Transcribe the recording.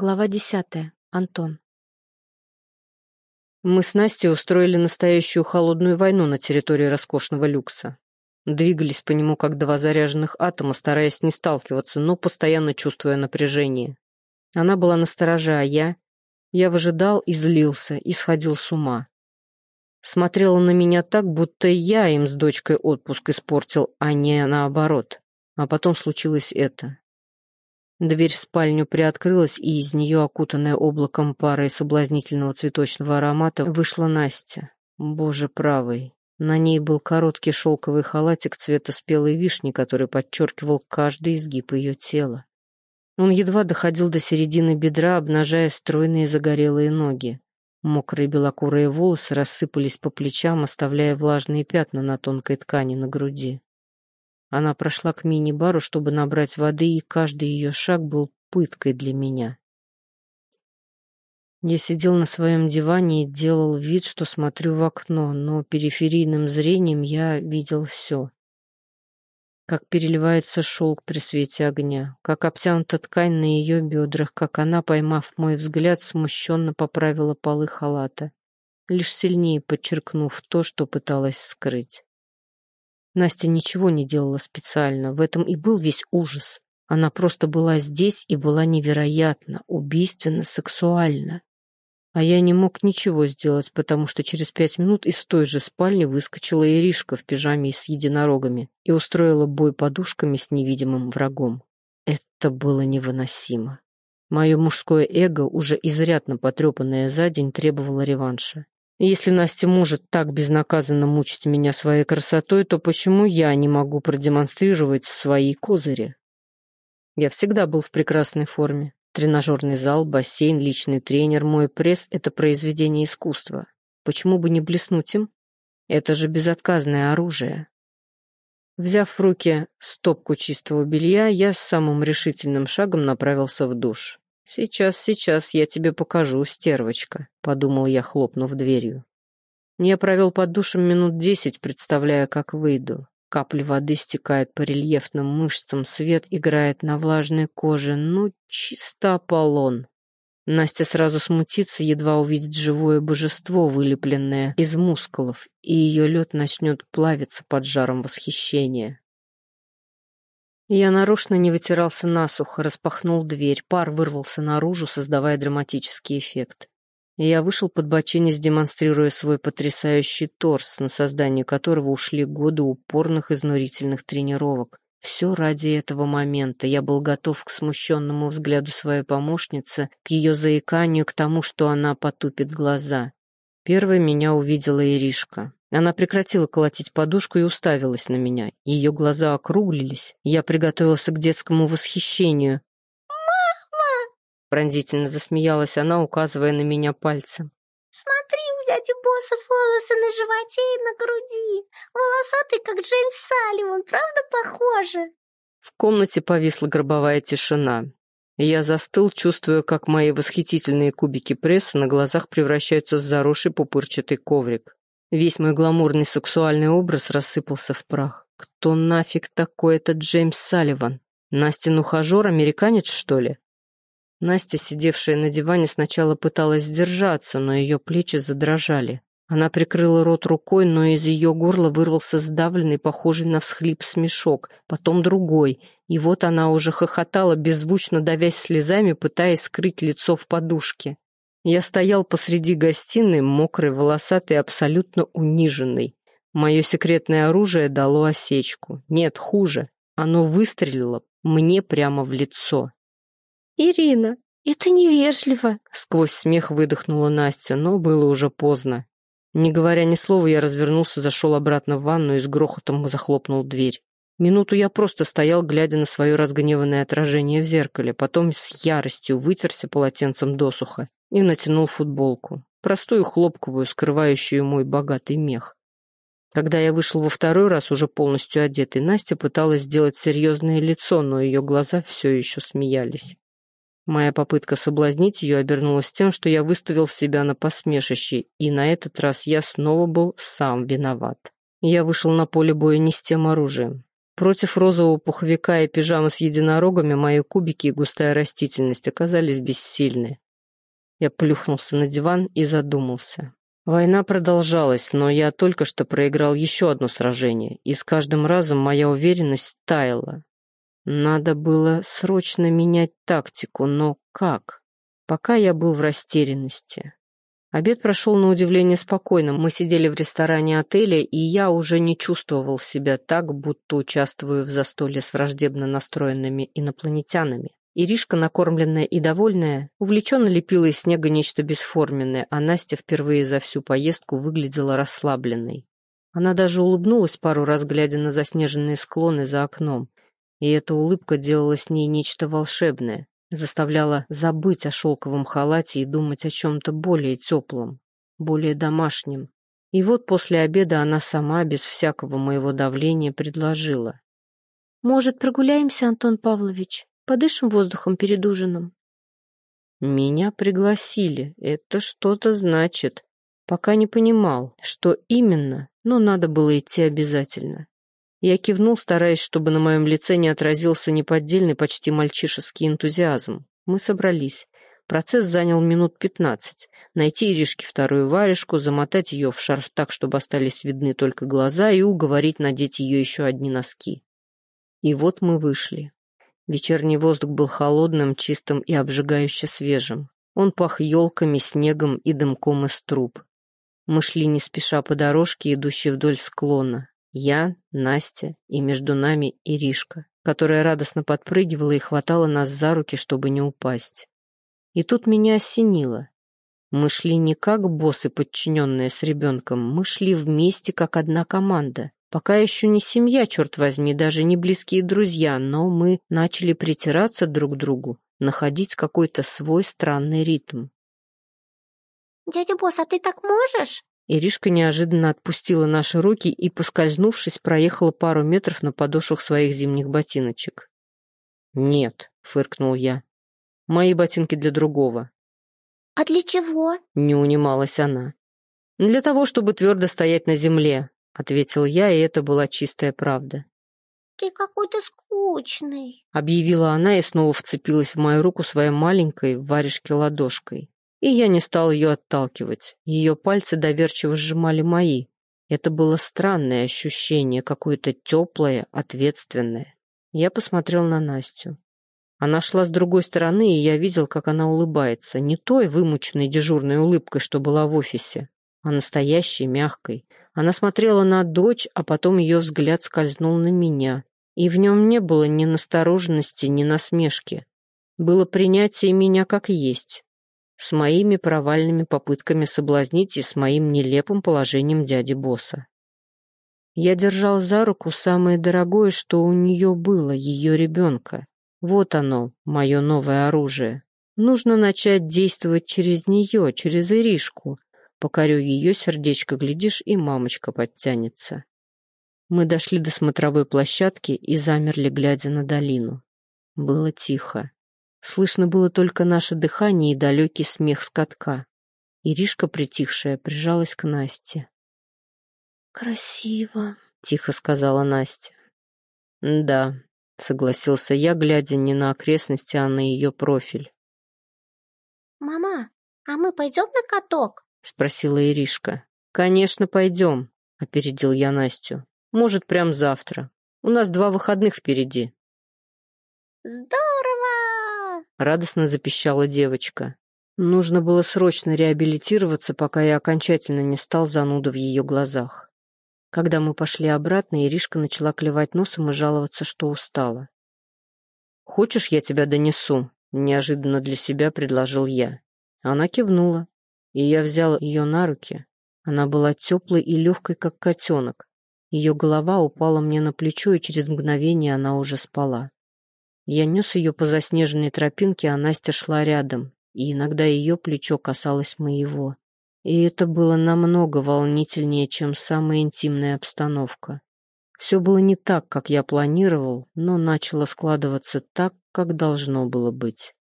Глава десятая. Антон. Мы с Настей устроили настоящую холодную войну на территории роскошного люкса. Двигались по нему как два заряженных атома, стараясь не сталкиваться, но постоянно чувствуя напряжение. Она была настороже, а я... Я выжидал и злился, и сходил с ума. Смотрела на меня так, будто я им с дочкой отпуск испортил, а не наоборот. А потом случилось это. Дверь в спальню приоткрылась, и из нее, окутанная облаком пары и соблазнительного цветочного аромата, вышла Настя. Боже правый. На ней был короткий шелковый халатик цвета спелой вишни, который подчеркивал каждый изгиб ее тела. Он едва доходил до середины бедра, обнажая стройные загорелые ноги. Мокрые белокурые волосы рассыпались по плечам, оставляя влажные пятна на тонкой ткани на груди. Она прошла к мини-бару, чтобы набрать воды, и каждый ее шаг был пыткой для меня. Я сидел на своем диване и делал вид, что смотрю в окно, но периферийным зрением я видел все. Как переливается шелк при свете огня, как обтянута ткань на ее бедрах, как она, поймав мой взгляд, смущенно поправила полы халата, лишь сильнее подчеркнув то, что пыталась скрыть. Настя ничего не делала специально, в этом и был весь ужас. Она просто была здесь и была невероятно, убийственно, сексуальна. А я не мог ничего сделать, потому что через пять минут из той же спальни выскочила Иришка в пижаме с единорогами и устроила бой подушками с невидимым врагом. Это было невыносимо. Мое мужское эго, уже изрядно потрепанное за день, требовало реванша. Если Настя может так безнаказанно мучить меня своей красотой, то почему я не могу продемонстрировать свои козыри? Я всегда был в прекрасной форме. Тренажерный зал, бассейн, личный тренер, мой пресс — это произведение искусства. Почему бы не блеснуть им? Это же безотказное оружие. Взяв в руки стопку чистого белья, я с самым решительным шагом направился в душ. «Сейчас, сейчас я тебе покажу, стервочка», — подумал я, хлопнув дверью. Я провел под душем минут десять, представляя, как выйду. Капли воды стекают по рельефным мышцам, свет играет на влажной коже. Ну, чисто Аполлон. Настя сразу смутится, едва увидит живое божество, вылепленное из мускулов, и ее лед начнет плавиться под жаром восхищения. Я нарочно не вытирался насухо, распахнул дверь, пар вырвался наружу, создавая драматический эффект. я вышел под бочинец, демонстрируя свой потрясающий торс, на создание которого ушли годы упорных изнурительных тренировок. Все ради этого момента. Я был готов к смущенному взгляду своей помощницы, к ее заиканию, к тому, что она потупит глаза. Первой меня увидела Иришка. Она прекратила колотить подушку и уставилась на меня. Ее глаза округлились. Я приготовился к детскому восхищению. «Мама!» Пронзительно засмеялась она, указывая на меня пальцем. «Смотри, у дяди Босса волосы на животе и на груди. Волосатый, как Джеймс Салливан. Правда похоже?» В комнате повисла гробовая тишина. Я застыл, чувствуя, как мои восхитительные кубики пресса на глазах превращаются в заросший пупырчатый коврик. Весь мой гламурный сексуальный образ рассыпался в прах. Кто нафиг такой этот Джеймс Салливан? Настин ухажер, американец, что ли? Настя, сидевшая на диване, сначала пыталась сдержаться, но ее плечи задрожали. Она прикрыла рот рукой, но из ее горла вырвался сдавленный, похожий на всхлип смешок, потом другой, и вот она уже хохотала, беззвучно давясь слезами, пытаясь скрыть лицо в подушке. Я стоял посреди гостиной, мокрый, волосатый, абсолютно униженный. Мое секретное оружие дало осечку. Нет, хуже. Оно выстрелило мне прямо в лицо. «Ирина, это невежливо!» Сквозь смех выдохнула Настя, но было уже поздно. Не говоря ни слова, я развернулся, зашел обратно в ванну и с грохотом захлопнул дверь. Минуту я просто стоял, глядя на свое разгневанное отражение в зеркале, потом с яростью вытерся полотенцем досуха и натянул футболку, простую хлопковую, скрывающую мой богатый мех. Когда я вышел во второй раз, уже полностью одетый, Настя пыталась сделать серьезное лицо, но ее глаза все еще смеялись. Моя попытка соблазнить ее обернулась тем, что я выставил себя на посмешище, и на этот раз я снова был сам виноват. Я вышел на поле боя не с тем оружием. Против розового пуховика и пижамы с единорогами мои кубики и густая растительность оказались бессильны. Я плюхнулся на диван и задумался. Война продолжалась, но я только что проиграл еще одно сражение, и с каждым разом моя уверенность таяла. Надо было срочно менять тактику, но как? Пока я был в растерянности. Обед прошел на удивление спокойно. Мы сидели в ресторане отеля, и я уже не чувствовал себя так, будто участвую в застолье с враждебно настроенными инопланетянами. Иришка, накормленная и довольная, увлеченно лепила из снега нечто бесформенное, а Настя впервые за всю поездку выглядела расслабленной. Она даже улыбнулась пару раз, глядя на заснеженные склоны за окном, и эта улыбка делала с ней нечто волшебное заставляла забыть о шелковом халате и думать о чем-то более теплом, более домашнем. И вот после обеда она сама, без всякого моего давления, предложила. «Может, прогуляемся, Антон Павлович? Подышим воздухом перед ужином?» Меня пригласили. Это что-то значит. Пока не понимал, что именно, но надо было идти обязательно. Я кивнул, стараясь, чтобы на моем лице не отразился неподдельный, почти мальчишеский энтузиазм. Мы собрались. Процесс занял минут пятнадцать. Найти Иришке вторую варежку, замотать ее в шарф так, чтобы остались видны только глаза, и уговорить надеть ее еще одни носки. И вот мы вышли. Вечерний воздух был холодным, чистым и обжигающе свежим. Он пах елками, снегом и дымком из труб. Мы шли не спеша по дорожке, идущей вдоль склона. Я, Настя и между нами Иришка, которая радостно подпрыгивала и хватала нас за руки, чтобы не упасть. И тут меня осенило. Мы шли не как боссы, подчиненные с ребенком, мы шли вместе, как одна команда. Пока еще не семья, черт возьми, даже не близкие друзья, но мы начали притираться друг к другу, находить какой-то свой странный ритм. «Дядя Босс, а ты так можешь?» Иришка неожиданно отпустила наши руки и, поскользнувшись, проехала пару метров на подошвах своих зимних ботиночек. «Нет», — фыркнул я, — «мои ботинки для другого». «А для чего?» — не унималась она. «Для того, чтобы твердо стоять на земле», — ответил я, и это была чистая правда. «Ты какой-то скучный», — объявила она и снова вцепилась в мою руку своей маленькой варежке ладошкой. И я не стал ее отталкивать. Ее пальцы доверчиво сжимали мои. Это было странное ощущение, какое-то теплое, ответственное. Я посмотрел на Настю. Она шла с другой стороны, и я видел, как она улыбается. Не той вымученной дежурной улыбкой, что была в офисе, а настоящей, мягкой. Она смотрела на дочь, а потом ее взгляд скользнул на меня. И в нем не было ни настороженности, ни насмешки. Было принятие меня как есть с моими провальными попытками соблазнить и с моим нелепым положением дяди-босса. Я держал за руку самое дорогое, что у нее было, ее ребенка. Вот оно, мое новое оружие. Нужно начать действовать через нее, через Иришку. Покорю ее сердечко, глядишь, и мамочка подтянется. Мы дошли до смотровой площадки и замерли, глядя на долину. Было тихо. Слышно было только наше дыхание и далекий смех скотка. Иришка, притихшая, прижалась к Насте. «Красиво», — тихо сказала Настя. «Да», — согласился я, глядя не на окрестности, а на ее профиль. «Мама, а мы пойдем на каток?» — спросила Иришка. «Конечно, пойдем», — опередил я Настю. «Может, прям завтра. У нас два выходных впереди». «Здорово!» Радостно запищала девочка. Нужно было срочно реабилитироваться, пока я окончательно не стал зануда в ее глазах. Когда мы пошли обратно, Иришка начала клевать носом и жаловаться, что устала. «Хочешь, я тебя донесу?» — неожиданно для себя предложил я. Она кивнула, и я взял ее на руки. Она была теплой и легкой, как котенок. Ее голова упала мне на плечо, и через мгновение она уже спала. Я нес ее по заснеженной тропинке, а Настя шла рядом, и иногда ее плечо касалось моего. И это было намного волнительнее, чем самая интимная обстановка. Все было не так, как я планировал, но начало складываться так, как должно было быть.